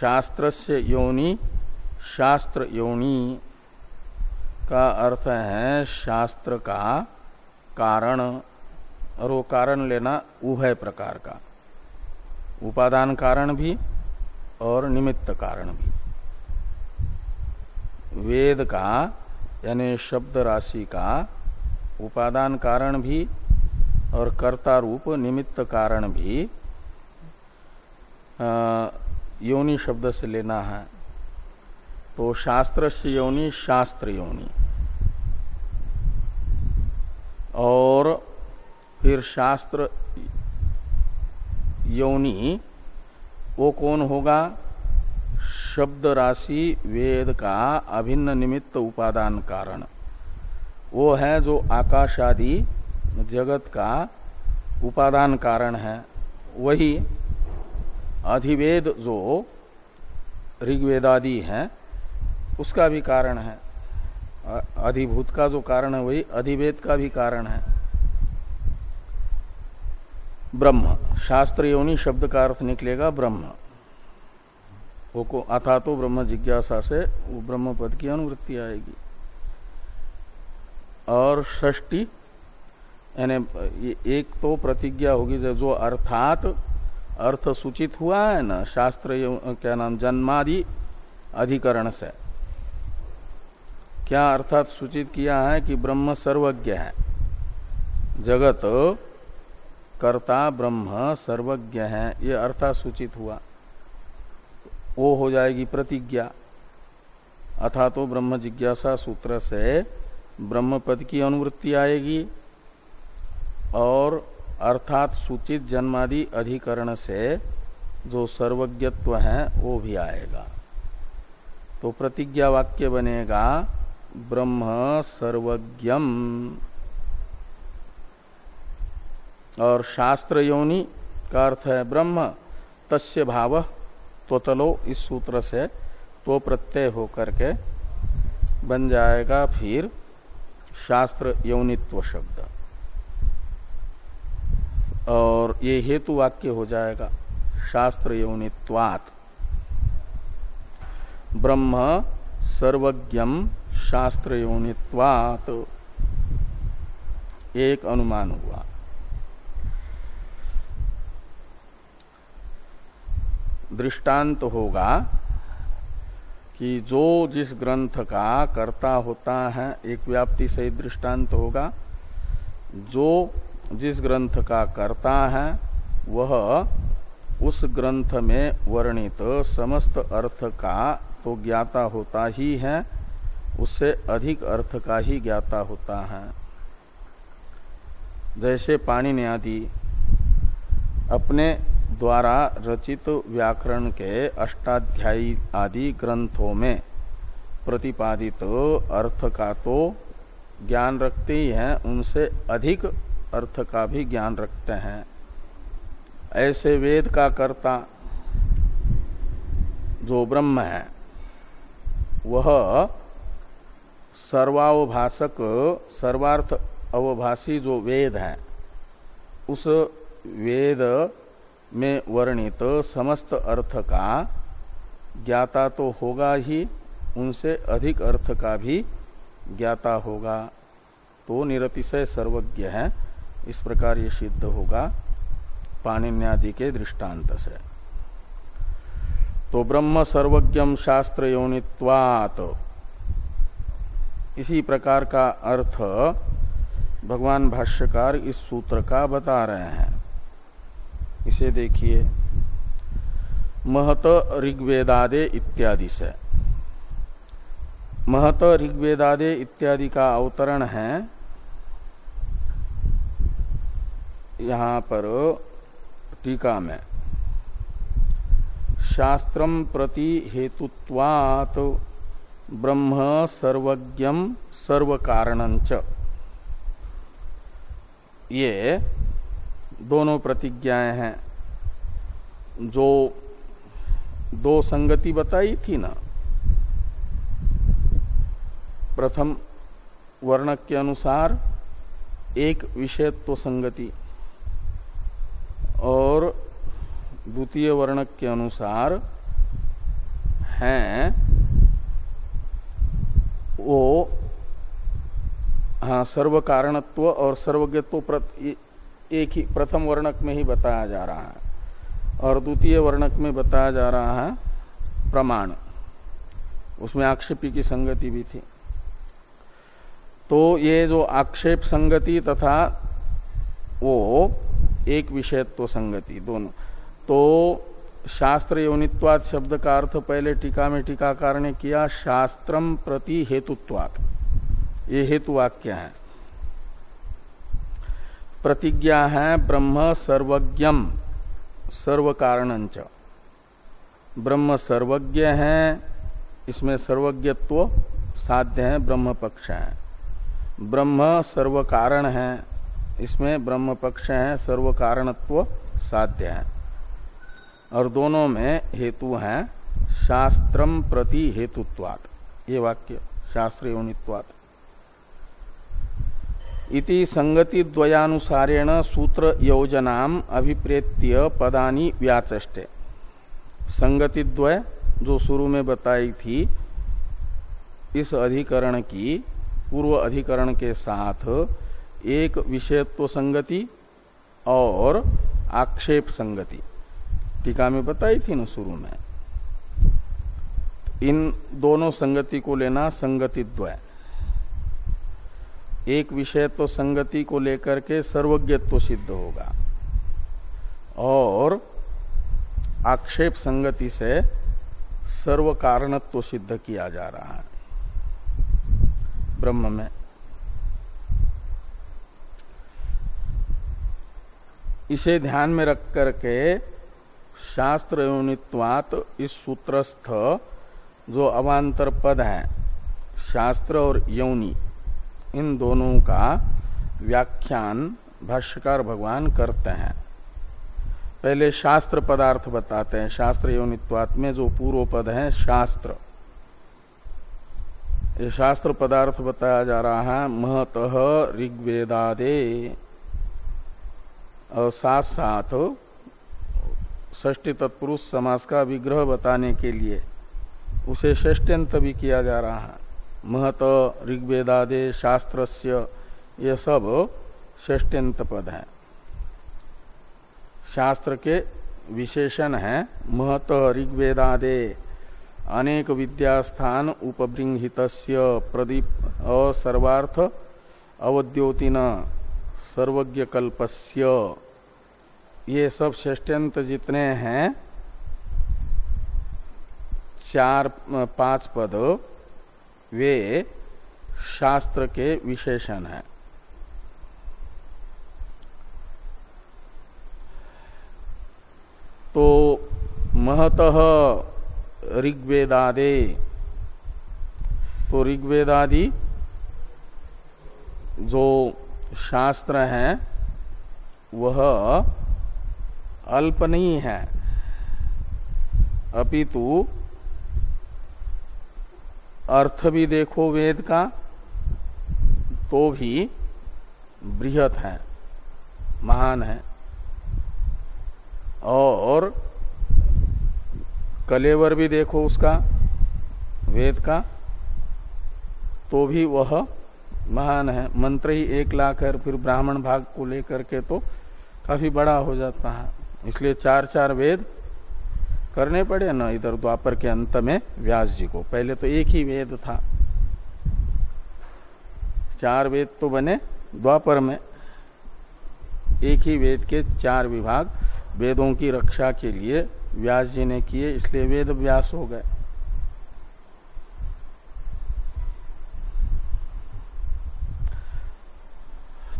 शास्त्र से योनि, शास्त्र योनि का अर्थ है शास्त्र का कारण, और वो कारण लेना उभय प्रकार का। उपादान कारण भी और निमित्त कारण भी। वेद का, यानी शब्द राशि का उपादान कारण भी और कर्ता रूप निमित्त कारण भी योनि शब्द से लेना है तो शास्त्र से योनि शास्त्र योनि। और फिर शास्त्र योनि, वो कौन होगा? शब्द राशि वेद का अभिन्न निमित्त उपादान कारण। वो है जो आकाश आदि जगत का उपादान कारण है। वही अधिवेद जो ऋग्वेदादि है, उसका भी कारण है। अधिभूत का जो कारण है, वही अधिवेद का भी कारण है। ब्रह्म शास्त्र योनि शब्द का अर्थ निकलेगा ब्रह्म। वो को अथा तो ब्रह्म जिज्ञासा से वो ब्रह्म पद की अनुवृत्ति आएगी। और षष्टी यानी एक तो प्रतिज्ञा होगी जो अर्थात अर्थ सूचित हुआ है ना? शास्त्र क्या नाम, जन्मादि अधिकरण से। क्या अर्थात सूचित किया है कि ब्रह्म सर्वज्ञ है? जगत कर्ता ब्रह्म सर्वज्ञ है, ये अर्थात सूचित हुआ। वो हो जाएगी प्रतिज्ञा। अथा तो ब्रह्म जिज्ञासा सूत्र से ब्रह्म पद की अनुवृत्ति आएगी और अर्थात सूचित जन्मादि अधिकरण से जो सर्वज्ञत्व है, वो भी आएगा। तो प्रतिज्ञा वाक्य बनेगा, ब्रह्म सर्वज्ञम। और शास्त्र योनि का अर्थ है, ब्रह्म, तस्य भाव त्वतलो इस सूत्र से तो प्रत्यय होकर के बन जाएगा फिर शास्त्र यौनित्व शब्द। और ये हेतु वाक्य हो जाएगा, शास्त्र यौनित्वात। ब्रह्म सर्वज्ञम शास्त्र यौनित्वात। एक अनुमान हुआ। दृष्टांत होगा कि जो जिस ग्रंथ का कर्ता होता है, एक व्याप्ति सहित दृष्टांत होगा, जो जिस ग्रंथ का कर्ता है, वह उस ग्रंथ में वर्णित समस्त अर्थ का तो ज्ञाता होता ही है, उससे अधिक अर्थ का ही ज्ञाता होता है। जैसे पाणी आदि अपने द्वारा रचित व्याकरण के अष्टाध्यायी आदि ग्रंथों में प्रतिपादित अर्थ का तो ज्ञान रखते ही हैं, उनसे अधिक अर्थ का भी ज्ञान रखते हैं। ऐसे वेद का कर्ता जो ब्रह्म है, वह सर्वावभाषक सर्वार्थ अवभाषी जो वेद है, उस वेद में वर्णित समस्त अर्थ का ज्ञाता तो होगा ही, उनसे अधिक अर्थ का भी ज्ञाता होगा। तो निरतिशय सर्वज्ञ है। इस प्रकार ये सिद्ध होगा, पाणिन्यादि के दृष्टांत से। तो ब्रह्म सर्वज्ञम शास्त्र योनित्वात इसी प्रकार का अर्थ भगवान भाष्यकार इस सूत्र का बता रहे हैं। इसे देखिए। महत ऋग्वेदादे इत्यादि से। महत ऋग्वेदादे इत्यादि का अवतरण है। यहाँ पर टीका में शास्त्रम प्रति हेतुत्वात् ब्रह्म सर्वज्ञम सर्व कारणंच ये दोनों प्रतिज्ञाएँ हैं। जो दो संगति बताई थी ना, प्रथम वर्णक के अनुसार एक विषयत्व संगति और द्वितीय वर्णक के अनुसार हैं वो हाँ सर्व कारणत्व और सर्वज्ञत्व एक ही प्रथम वर्णक में ही बताया जा रहा है और द्वितीय वर्णक में बताया जा रहा है प्रमाण। उसमें आक्षेपी की संगति भी थी। तो ये जो आक्षेप संगति तथा वो एक विषयत्व संगति, दोनों। तो शास्त्र योनित्वाद शब्द का अर्थ पहले टीका में टीकाकार ने किया शास्त्रम प्रति हेतुत्वात। ये हेतु वाक्य है। प्रतिज्ञा है ब्रह्म सर्वज्ञम सर्व कारण ब्रह्म सर्वज्ञ है, इसमें सर्वज्ञत्व साध्य है, ब्रह्म पक्ष है। ब्रह्म सर्व कारण है इसमें ब्रह्म पक्ष है सर्व कारणत्व साध्य है। और दोनों में हेतु है शास्त्रम प्रति हेतुत्वात। ये वाक्य शास्त्र योनित्वात इति संगति द्वयानुसारेण सूत्र योजनाम अभिप्रेत्य पदानी व्याचष्टे। संगति द्वय जो शुरू में बताई थी, इस अधिकरण की, पूर्व अधिकरण के साथ एक विषयत्व संगति और आक्षेप संगति। टीका में बताई थी ना शुरू में। इन दोनों संगति को लेना संगति द्वय एक विषय तो संगति को लेकर के सर्वज्ञत्व सिद्ध होगा। और आक्षेप संगति से सर्व कारणत्व सिद्ध किया जा रहा है। ब्रह्म में इसे ध्यान में रख करके शास्त्र योनित्वात इस सूत्रस्थ जो अवान्तर पद है, शास्त्र और यौनी, इन दोनों का व्याख्यान भाष्यकार भगवान करते हैं। पहले शास्त्र पदार्थ बताते हैं शास्त्र योनित्वात में जो पूर्व पद है, शास्त्र। ये शास्त्र पदार्थ बताया जा रहा है, महत ऋग्वेदादे। और साथ साथ ष्टी तत्पुरुष समास का विग्रह बताने के लिए उसे षष्ट्यंत भी किया जा रहा है। महत, ऋग्वेदादे, शास्त्रस्य, ये सब षष्ट्यंत पद है। शास्त्र के विशेषण है, महत, ऋग्वेदादे, अनेक विद्यास्थान उपबृंहित प्रदीप और सर्वार्थ अवद्योतिन। सर्वज्ञ कल्पस्य ये सब षष्ट्यंत जितने हैं, चार पाँच पद, वे शास्त्र के विशेषण हैं। तो महत ऋग्वेदादे। तो ऋग्वेदादि जो शास्त्र हैं, वह अल्प नहीं है। अपितु, अर्थ भी देखो वेद का तो भी बृहत है, महान है। और कलेवर भी देखो उसका, वेद का तो भी वह महान है। मंत्र ही एक लाख है फिर ब्राह्मण भाग को लेकर के तो काफ़ी बड़ा हो जाता है। इसलिए चार चार वेद करने पड़े ना, इधर द्वापर के अंत में व्यास जी को। पहले तो एक ही वेद था। चार वेद तो बने द्वापर में। एक ही वेद के चार विभाग वेदों की रक्षा के लिए व्यास जी ने किए, इसलिए वेद व्यास हो गए।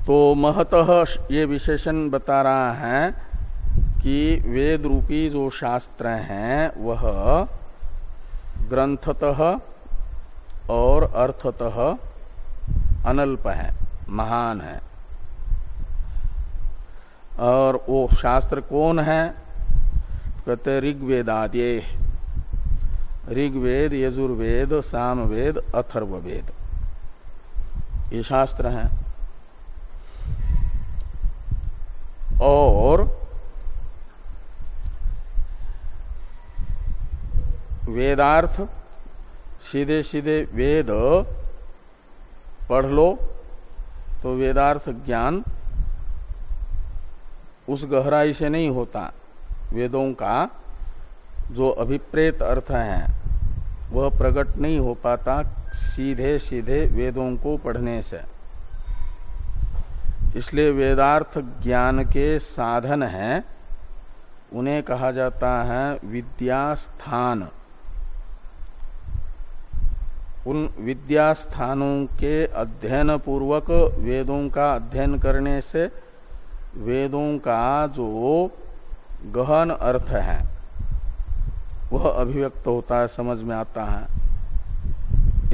तो महतः ये विशेषण बता रहा है कि वेद रूपी जो शास्त्र हैं, वह ग्रंथतः और अर्थतः अनल्प है, महान है। और वो शास्त्र कौन है? कहते ऋग्वेदादे ऋग्वेद, यजुर्वेद, सामवेद, अथर्ववेद। ये शास्त्र हैं। और वेदार्थ, सीधे सीधे वेद पढ़ लो तो वेदार्थ ज्ञान उस गहराई से नहीं होता। वेदों का जो अभिप्रेत अर्थ है, वह प्रकट नहीं हो पाता सीधे सीधे वेदों को पढ़ने से। इसलिए वेदार्थ ज्ञान के साधन हैं। उन्हें कहा जाता है विद्यास्थान। उन विद्यास्थानों के अध्ययन पूर्वक वेदों का अध्ययन करने से वेदों का जो गहन अर्थ है, वह अभिव्यक्त होता है, समझ में आता है।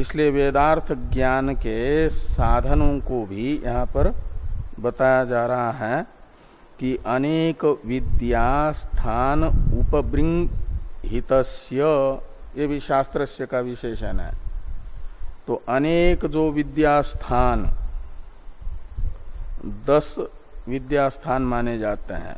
इसलिए वेदार्थ ज्ञान के साधनों को भी यहाँ पर बताया जा रहा है कि अनेक विद्या स्थान उपबृंग हितस्य ये भी शास्त्र का विशेषण है। तो अनेक जो विद्या स्थान दस विद्या स्थान माने जाते हैं।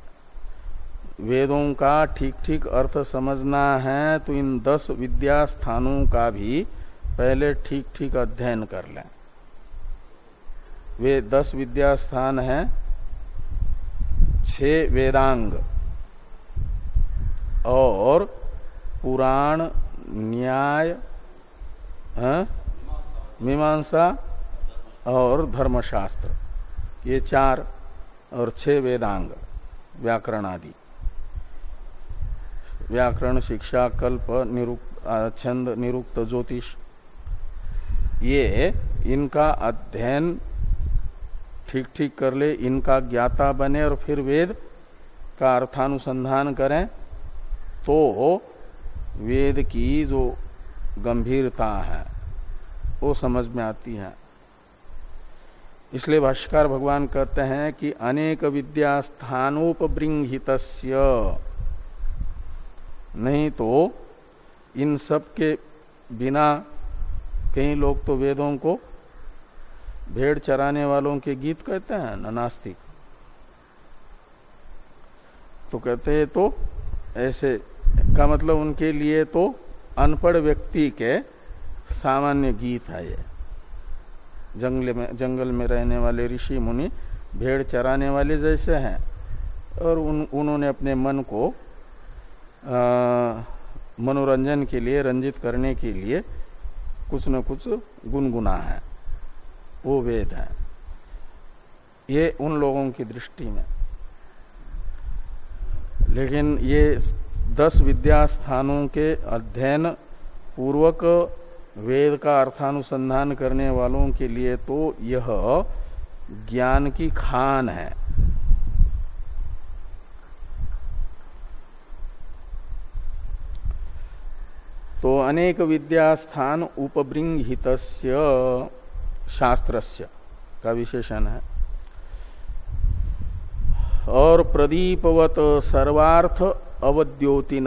वेदों का ठीक ठीक अर्थ समझना है तो इन दस विद्या स्थानों का भी पहले ठीक ठीक अध्ययन कर लें। वे दस विद्या स्थान है वेदांग, और पुराण, न्याय मीमांसा और धर्मशास्त्र। ये चार और छह वेदांग, व्याकरण आदि। व्याकरण, शिक्षा, कल्प, निरुक्त, छंद, निरुक्त ज्योतिष। ये इनका अध्ययन ठीक ठीक कर ले, इनका ज्ञाता बने और फिर वेद का अर्थानुसंधान करें तो वेद की जो गंभीरता है, वो समझ में आती है। इसलिए भाष्यकार भगवान कहते हैं कि अनेक विद्या स्थानोपृंहित नहीं तो इन सब के बिना कई लोग तो वेदों को भेड़ चराने वालों के गीत कहते हैं, ना नास्तिक। तो कहते हैं तो ऐसे, का मतलब उनके लिए तो अनपढ़ व्यक्ति के सामान्य गीत है ये। जंगल में जंगल में रहने वाले ऋषि मुनि भेड़ चराने वाले जैसे हैं, और उन, उन्होंने अपने मन को मनोरंजन के लिए, रंजित करने के लिए कुछ न कुछ गुनगुना है। वो वेद है। ये उन लोगों की दृष्टि में। लेकिन ये दस विद्या स्थानों के अध्ययन पूर्वक वेद का अर्थानुसंधान करने वालों के लिए तो यह ज्ञान की खान है। तो अनेक विद्यास्थान उपबृंहित शास्त्रस्य का विशेषण है। और प्रदीपवत सर्वार्थ अवद्योतिन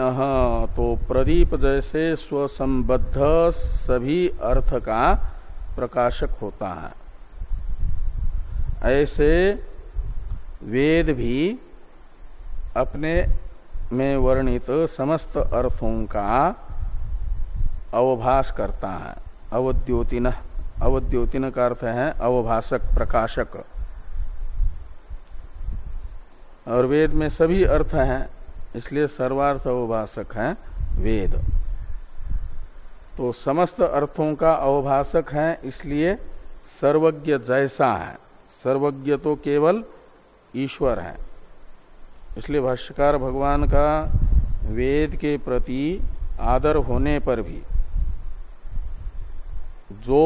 तो प्रदीप जैसे स्वसंबद्ध सभी अर्थ का प्रकाशक होता है। ऐसे वेद भी अपने में वर्णित समस्त अर्थों का अवभाष करता है। अवद्योतिन। अवद्योतिन का अर्थ है, अवभाषक, प्रकाशक। और वेद में सभी अर्थ हैं, इसलिए सर्वार्थ अवभाषक है वेद। तो समस्त अर्थों का अवभाषक है, इसलिए सर्वज्ञ जैसा है। सर्वज्ञ तो केवल ईश्वर है। इसलिए भाष्यकार भगवान का वेद के प्रति आदर होने पर भी जो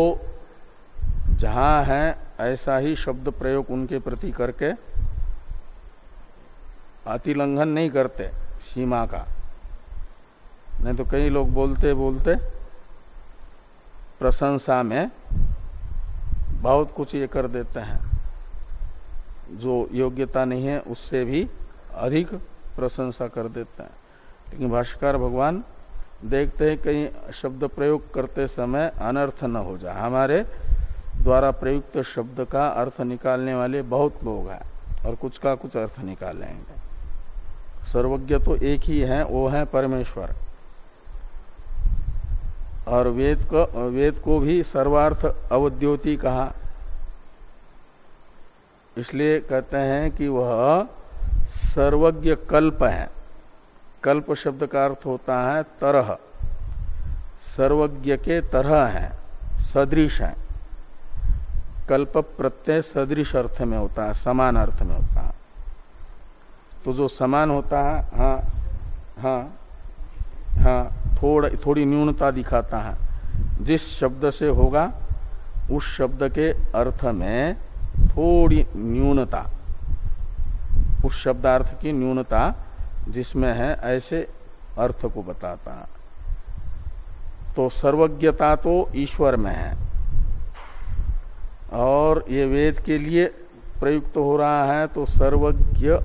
जहाँ है, ऐसा ही शब्द प्रयोग उनके प्रति करके अतिलंघन नहीं करते सीमा का। नहीं तो कई लोग बोलते बोलते प्रशंसा में बहुत कुछ ये कर देते हैं। जो योग्यता नहीं है, उससे भी अधिक प्रशंसा कर देते हैं। लेकिन भाष्यकार भगवान देखते हैं कहीं शब्द प्रयोग करते समय अनर्थ न हो जाए। हमारे द्वारा प्रयुक्त शब्द का अर्थ निकालने वाले बहुत लोग हैं और कुछ का कुछ अर्थ निकालेंगे। सर्वज्ञ तो एक ही है, वो है परमेश्वर। और वेद को वेद को भी सर्वार्थ अवद्योति कहा। इसलिए कहते हैं कि वह सर्वज्ञ कल्प है। कल्प शब्द का अर्थ होता है तरह। सर्वज्ञ के तरह है, सदृश है। कल्प प्रत्यय सदृश अर्थ में होता है, समान अर्थ में होता है। तो जो समान होता है हाँ हाँ हाँ थोड़, थोड़ी न्यूनता दिखाता है। जिस शब्द से होगा, उस शब्द के अर्थ में थोड़ी न्यूनता, उस शब्दार्थ की न्यूनता जिसमें है, ऐसे अर्थ को बताता तो सर्वज्ञता तो ईश्वर में है। और ये वेद के लिए प्रयुक्त हो रहा है तो सर्वज्ञ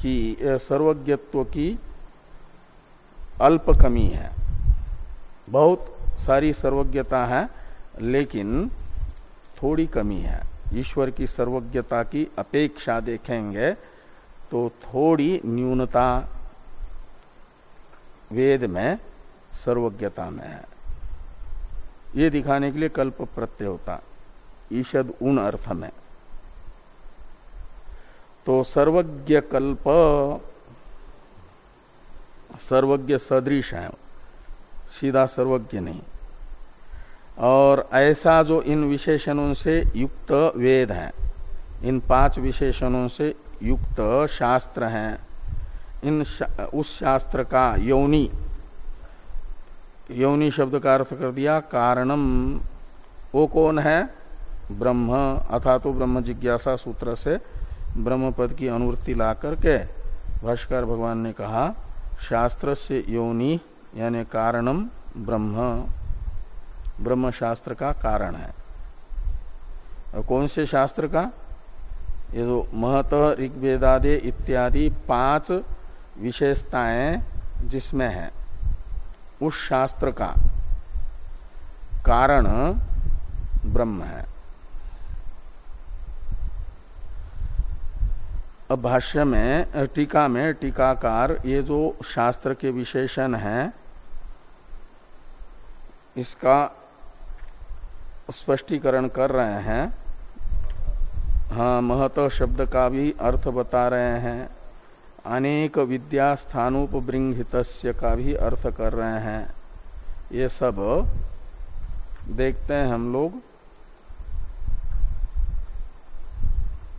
की सर्वज्ञत्व की अल्प कमी है। बहुत सारी सर्वज्ञता है, लेकिन थोड़ी कमी है। ईश्वर की सर्वज्ञता की अपेक्षा देखेंगे तो थोड़ी न्यूनता वेद में सर्वज्ञता में है। ये दिखाने के लिए कल्प प्रत्यय होता। ईषद उन अर्थ में। तो सर्वज्ञ कल्प सर्वज्ञ सदृश है सीधा सर्वज्ञ नहीं। और ऐसा जो इन विशेषणों से युक्त वेद है इन पाँच विशेषणों से युक्त शास्त्र हैं इन शा, उस शास्त्र का यौनी यौनी शब्द का अर्थ कर दिया कारणम वो कौन है? ब्रह्म अथा तो ब्रह्म जिज्ञासा सूत्र से ब्रह्म पद की अनुवृत्ति ला करके भाष्कर भगवान ने कहा शास्त्र से योनि, यानी कारणम ब्रह्म। ब्रह्म शास्त्र का कारण है। और कौन से शास्त्र का? ये जो महत, ऋग्वेदादे इत्यादि पाँच विशेषताएँ जिसमें है, उस शास्त्र का कारण ब्रह्म है। अब भाष्य में टीका में, टीकाकार, ये जो शास्त्र के विशेषण हैं, इसका स्पष्टीकरण कर रहे हैं। हाँ महत शब्द का भी अर्थ बता रहे हैं। अनेक विद्या स्थानोपृंगित का भी अर्थ कर रहे हैं। ये सब देखते हैं हम लोग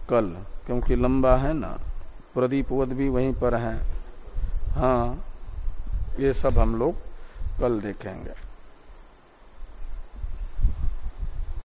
कल। क्योंकि लंबा है ना। प्रदीपवत भी वहीं पर है। हाँ ये सब हम लोग कल देखेंगे।